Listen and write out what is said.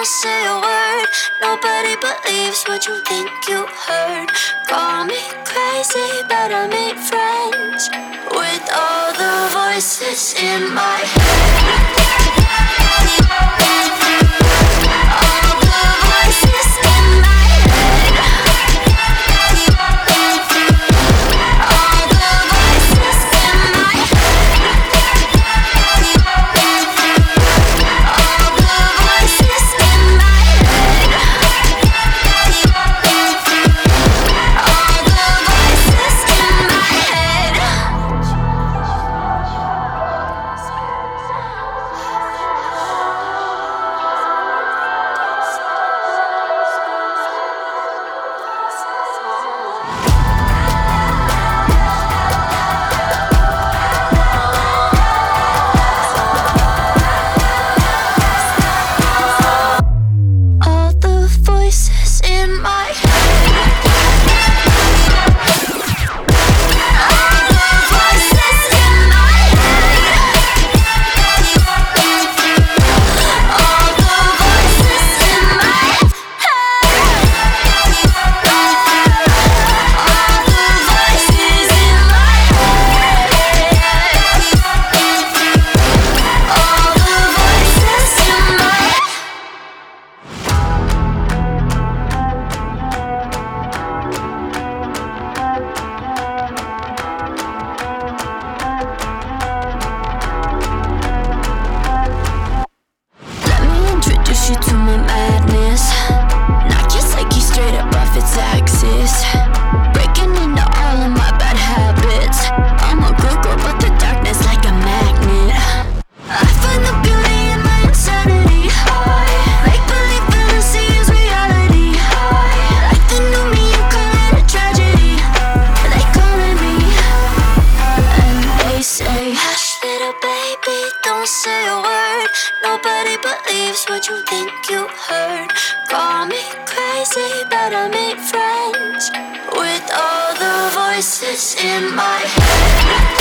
don't say a word. Nobody believes what you think you heard. Call me crazy, but I made friends with all the voices in my head. Nobody believes what you think you heard. Call me crazy, but I make friends with all the voices in my head.